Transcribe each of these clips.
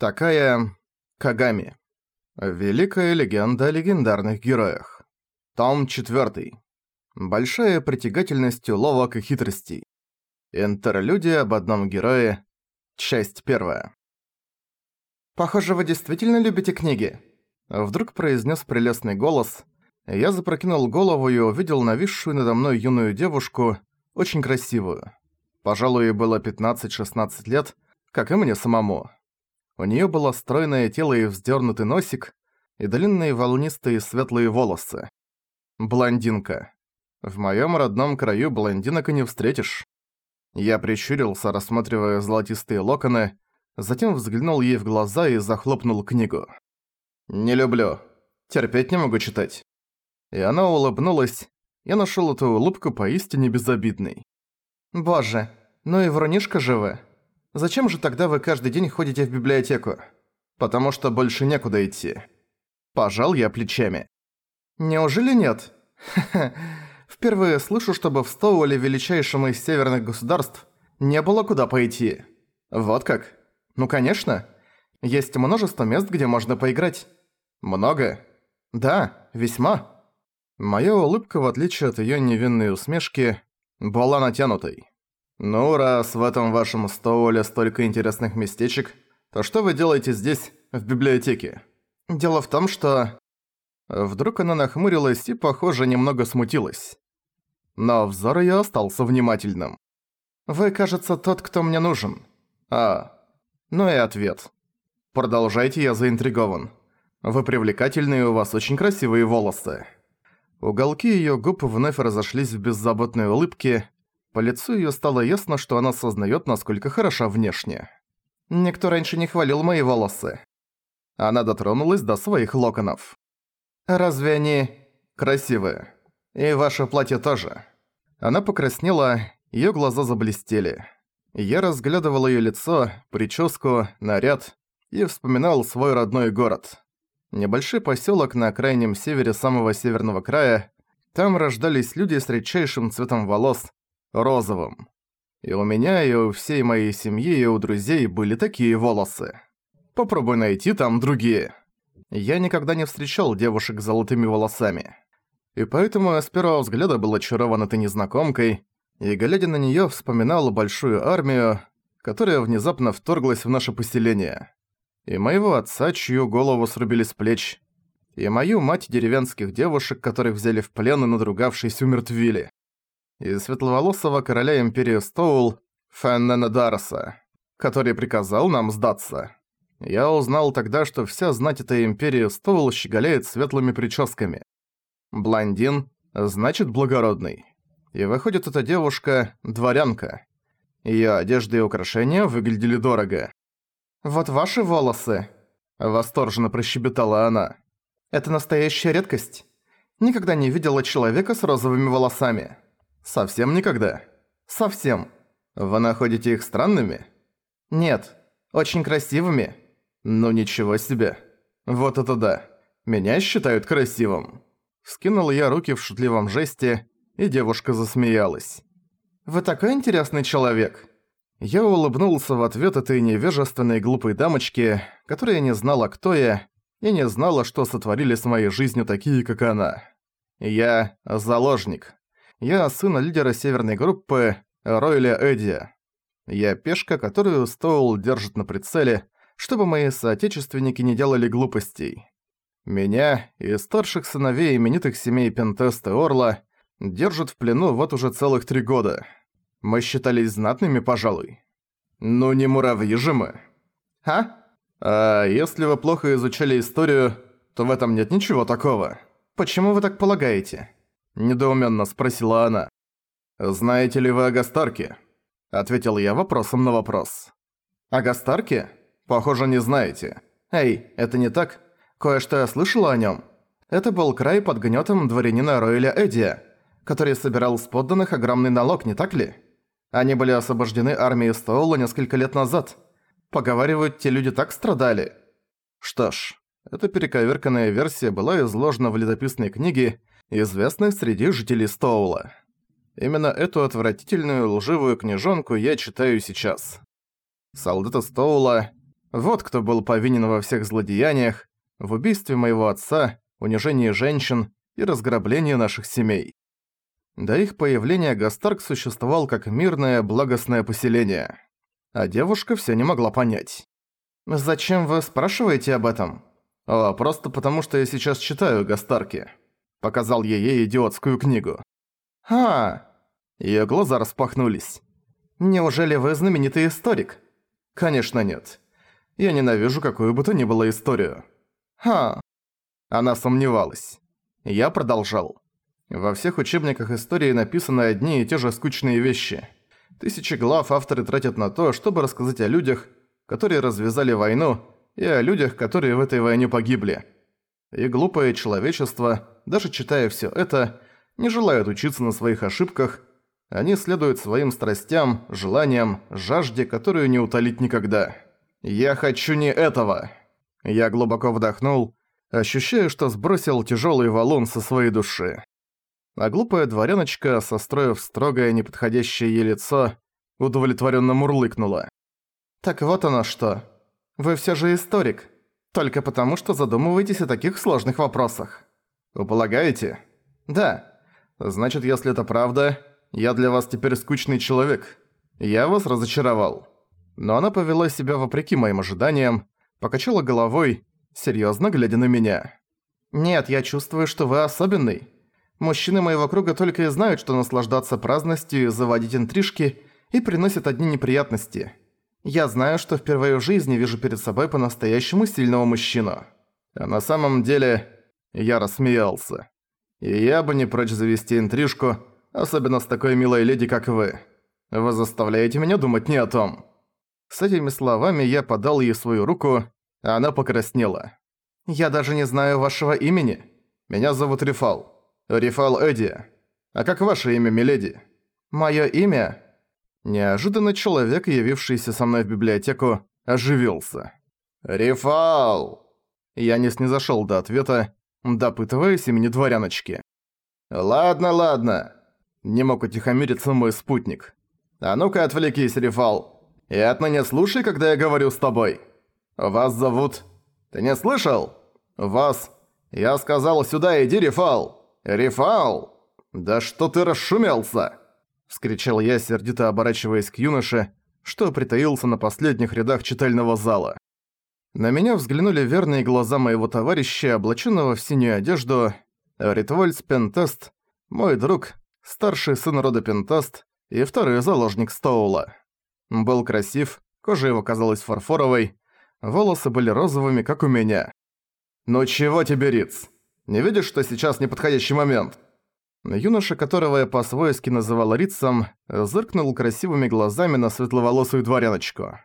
Такая Кагами. Великая легенда о легендарных героях. Том 4. Большая притягательность уловок и хитростей. Интерлюдия об одном герое. Часть первая. «Похоже, вы действительно любите книги?» Вдруг произнес прелестный голос. Я запрокинул голову и увидел нависшую надо мной юную девушку, очень красивую. Пожалуй, ей было 15-16 лет, как и мне самому. У неё было стройное тело и вздёрнутый носик, и длинные волнистые светлые волосы. Блондинка. В моём родном краю блондинок и не встретишь. Я прищурился, рассматривая золотистые локоны, затем взглянул ей в глаза и захлопнул книгу. «Не люблю. Терпеть не могу читать». И она улыбнулась. Я нашёл эту улыбку поистине безобидной. «Боже, ну и врунишка же. Зачем же тогда вы каждый день ходите в библиотеку? Потому что больше некуда идти». Пожал я плечами. «Неужели нет? Впервые слышу, чтобы в Стоуэле, величайшем из северных государств, не было куда пойти. Вот как? Ну конечно. Есть множество мест, где можно поиграть. Много? Да, весьма». Моя улыбка, в отличие от её невинной усмешки, была натянутой. «Ну, раз в этом вашем стоуле столько интересных местечек, то что вы делаете здесь, в библиотеке?» «Дело в том, что...» Вдруг она нахмурилась и, похоже, немного смутилась. Но взор её остался внимательным. «Вы, кажется, тот, кто мне нужен». «А, ну и ответ. Продолжайте, я заинтригован. Вы привлекательные, у вас очень красивые волосы». Уголки её губ вновь разошлись в беззаботной улыбке. По лицу её стало ясно, что она осознаёт, насколько хороша внешне. «Никто раньше не хвалил мои волосы». Она дотронулась до своих локонов. «Разве они красивые? И ваше платье тоже». Она покраснела, её глаза заблестели. Я разглядывал её лицо, прическу, наряд и вспоминал свой родной город. Небольшой посёлок на крайнем севере самого северного края. Там рождались люди с редчайшим цветом волос, розовым. И у меня, и у всей моей семьи, и у друзей были такие волосы. Попробуй найти там другие. Я никогда не встречал девушек с золотыми волосами. И поэтому я с первого взгляда был очарован этой незнакомкой, и, глядя на неё, вспоминал большую армию, которая внезапно вторглась в наше поселение и моего отца, чью голову срубили с плеч, и мою мать деревенских девушек, которых взяли в плен и надругавшись умертвили, и светловолосого короля Империи Стоул Феннена Дарса, который приказал нам сдаться. Я узнал тогда, что вся знать этой Империи Стоул щеголяет светлыми прическами. Блондин значит благородный. И выходит эта девушка – дворянка. Её одежда и украшения выглядели дорого. «Вот ваши волосы!» – восторженно прощебетала она. «Это настоящая редкость. Никогда не видела человека с розовыми волосами. Совсем никогда? Совсем. Вы находите их странными? Нет. Очень красивыми. Ну ничего себе. Вот это да. Меня считают красивым». Скинул я руки в шутливом жесте, и девушка засмеялась. «Вы такой интересный человек!» Я улыбнулся в ответ этой невежественной глупой дамочке, которая не знала, кто я, и не знала, что сотворили с моей жизнью такие, как она. Я заложник. Я сын лидера северной группы Ройля Эдди. Я пешка, которую Стоул держит на прицеле, чтобы мои соотечественники не делали глупостей. Меня и старших сыновей именитых семей Пентеста и Орла держат в плену вот уже целых три года. Мы считались знатными, пожалуй. Ну не муравьи же мы. А? А если вы плохо изучали историю, то в этом нет ничего такого. Почему вы так полагаете? Недоуменно спросила она. «Знаете ли вы о Гастарке?» Ответил я вопросом на вопрос. «О Гастарке? Похоже, не знаете. Эй, это не так? Кое-что я слышала о нем. Это был край под гнетом дворянина Ройля Эдия, который собирал с подданных огромный налог, не так ли?» Они были освобождены армией Стоула несколько лет назад. Поговаривают, те люди так страдали. Что ж, эта перековерканная версия была изложена в летописной книге, известной среди жителей Стоула. Именно эту отвратительную лживую книжонку я читаю сейчас. Солдаты Стоула, Вот кто был повинен во всех злодеяниях, в убийстве моего отца, унижении женщин и разграблении наших семей. До их появления Гастарк существовал как мирное, благостное поселение. А девушка все не могла понять. «Зачем вы спрашиваете об этом?» «О, просто потому что я сейчас читаю Гастарки». Показал я ей идиотскую книгу. «А!» Её глаза распахнулись. «Неужели вы знаменитый историк?» «Конечно нет. Я ненавижу какую бы то ни было историю». «Ха!» Она сомневалась. Я продолжал. Во всех учебниках истории написаны одни и те же скучные вещи. Тысячи глав авторы тратят на то, чтобы рассказать о людях, которые развязали войну, и о людях, которые в этой войне погибли. И глупое человечество, даже читая всё это, не желают учиться на своих ошибках, они следуют своим страстям, желаниям, жажде, которую не утолить никогда. «Я хочу не этого!» Я глубоко вдохнул, ощущая, что сбросил тяжёлый валун со своей души а глупая дворяночка, состроив строгое неподходящее ей лицо, удовлетворенно мурлыкнула. «Так вот оно что. Вы все же историк. Только потому, что задумываетесь о таких сложных вопросах». «Вы полагаете?» «Да. Значит, если это правда, я для вас теперь скучный человек. Я вас разочаровал». Но она повела себя вопреки моим ожиданиям, покачала головой, серьезно глядя на меня. «Нет, я чувствую, что вы особенный. Мужчины моего круга только и знают, что наслаждаться праздностью, заводить интрижки и приносят одни неприятности. Я знаю, что впервые в жизни вижу перед собой по-настоящему сильного мужчину. А на самом деле я рассмеялся. И я бы не прочь завести интрижку, особенно с такой милой леди, как вы. Вы заставляете меня думать не о том. С этими словами я подал ей свою руку, а она покраснела. «Я даже не знаю вашего имени. Меня зовут Рифал. Рифал Эдди. А как ваше имя, миледи? Моё имя? Неожиданно человек, явившийся со мной в библиотеку, оживился. Рифал! Я не снизошёл до ответа, допытываясь имени дворяночки. Ладно, ладно. Не мог утихомириться мой спутник. А ну-ка отвлекись, Рифал. И отныне слушай, когда я говорю с тобой. Вас зовут... Ты не слышал? Вас... Я сказал, сюда иди, Рифал. «Рифал! Да что ты расшумелся!» – вскричал я, сердито оборачиваясь к юноше, что притаился на последних рядах читального зала. На меня взглянули верные глаза моего товарища, облаченного в синюю одежду, Ритвольц Пентест, мой друг, старший сын рода Пентест и второй заложник Стоула. Был красив, кожа его казалась фарфоровой, волосы были розовыми, как у меня. «Ну чего тебе, Риц?» Не видишь, что сейчас неподходящий момент?» Юноша, которого я по-свойски называл Рицем, зыркнул красивыми глазами на светловолосую дворяночку.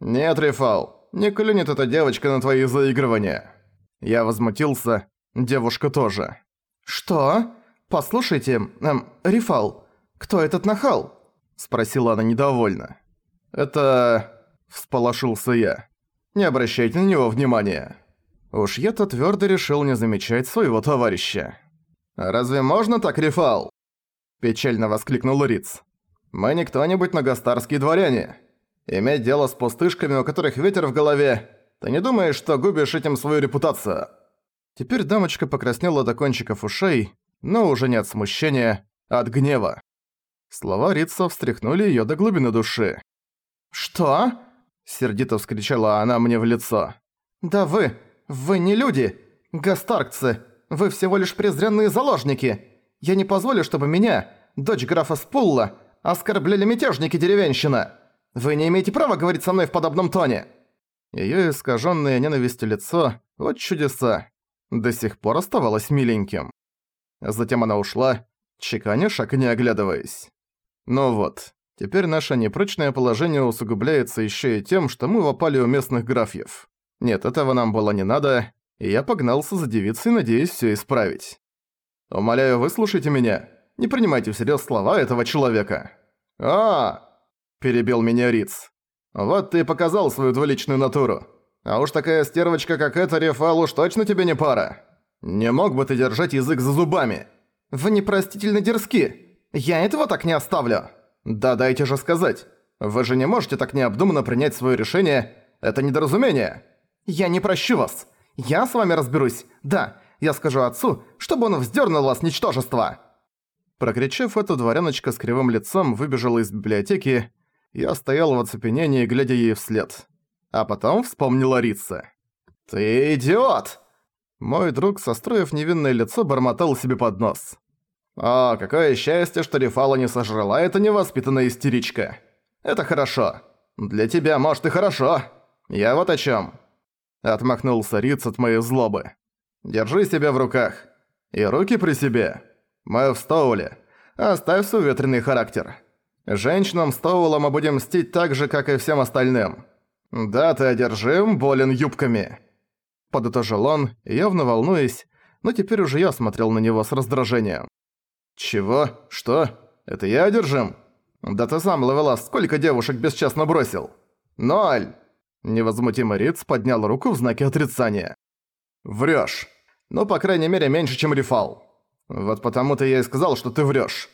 «Нет, Рифал, не клюнет эта девочка на твои заигрывания». Я возмутился, девушка тоже. «Что? Послушайте, эм, Рифал, кто этот нахал?» Спросила она недовольно. «Это...» – всполошился я. «Не обращайте на него внимания». Уж я-то твёрдо решил не замечать своего товарища. «Разве можно так, Рифал?» Печально воскликнул Риц. «Мы не кто-нибудь многостарские дворяне. Иметь дело с пустышками, у которых ветер в голове. Ты не думаешь, что губишь этим свою репутацию?» Теперь дамочка покраснела до кончиков ушей, но уже не от смущения, а от гнева. Слова Рица встряхнули её до глубины души. «Что?» – сердито вскричала она мне в лицо. «Да вы, «Вы не люди! Гастаркцы! Вы всего лишь презренные заложники! Я не позволю, чтобы меня, дочь графа Спулла, оскорбляли мятежники деревенщина! Вы не имеете права говорить со мной в подобном тоне!» Её искажённое ненавистью лицо, вот чудеса, до сих пор оставалось миленьким. Затем она ушла, чеканя шаг не оглядываясь. Ну вот, теперь наше непрочное положение усугубляется ещё и тем, что мы вопали у местных графьев. Нет, этого нам было не надо, и я погнался за девицей, надеясь всё исправить. «Умоляю, выслушайте меня. Не принимайте всерьёз слова этого человека». «А!» – перебил меня Риц. «Вот ты и показал свою двуличную натуру. А уж такая стервочка, как эта, Рефал, уж точно тебе не пара. Не мог бы ты держать язык за зубами?» «Вы непростительно дерзки. Я этого так не оставлю». «Да дайте же сказать. Вы же не можете так необдуманно принять своё решение Это недоразумение. Я не прощу вас. Я с вами разберусь. Да, я скажу отцу, чтобы он вздернул вас, ничтожество!» Прокричав это, дворяночка с кривым лицом выбежала из библиотеки. Я стоял в оцепенении, глядя ей вслед. А потом вспомнила Рица. «Ты идиот!» Мой друг, состроив невинное лицо, бормотал себе под нос. «О, какое счастье, что Рефала не сожрала эта невоспитанная истеричка. Это хорошо. Для тебя, может, и хорошо. Я вот о чем. Отмахнулся Риц от моей злобы. «Держи себя в руках. И руки при себе. Мы в Стоуле. Оставь свой ветреный характер. Женщинам Стоула мы будем мстить так же, как и всем остальным. Да, ты одержим, болен юбками». Подытожил он, явно волнуясь, но теперь уже я смотрел на него с раздражением. «Чего? Что? Это я одержим? Да ты сам, Лавелас, сколько девушек бесчестно бросил? Ноль!» Невозмутимый Риц поднял руку в знаке отрицания. «Врёшь. Ну, по крайней мере, меньше, чем Рефал. Вот потому-то я и сказал, что ты врёшь.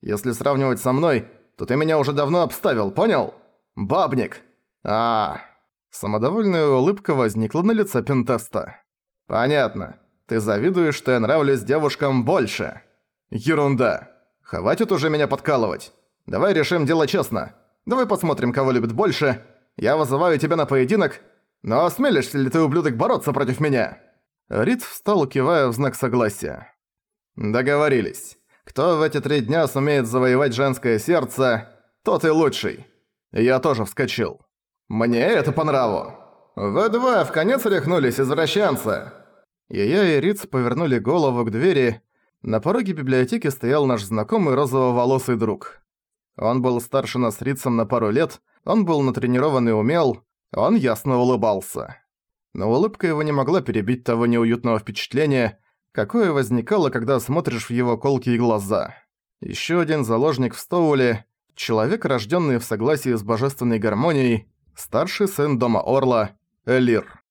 Если сравнивать со мной, то ты меня уже давно обставил, понял? Бабник. А, Самодовольная улыбка возникла на лице Пентеста. «Понятно. Ты завидуешь, что я нравлюсь девушкам больше. Ерунда. Хватит уже меня подкалывать. Давай решим дело честно. Давай посмотрим, кого любит больше, я вызываю тебя на поединок, но осмелишься ли ты, ублюдок, бороться против меня?» Рид встал, кивая в знак согласия. «Договорились. Кто в эти три дня сумеет завоевать женское сердце, тот и лучший». Я тоже вскочил. «Мне это по нраву!» «Вы два в конец рехнулись, извращенцы!» И я и Риц повернули голову к двери. На пороге библиотеки стоял наш знакомый розово-волосый друг. Он был старше нас Рицем на пару лет, он был натренирован и умел, он ясно улыбался. Но улыбка его не могла перебить того неуютного впечатления, какое возникало, когда смотришь в его колкие глаза. Ещё один заложник в Стоуле, человек, рождённый в согласии с божественной гармонией, старший сын дома Орла, Элир.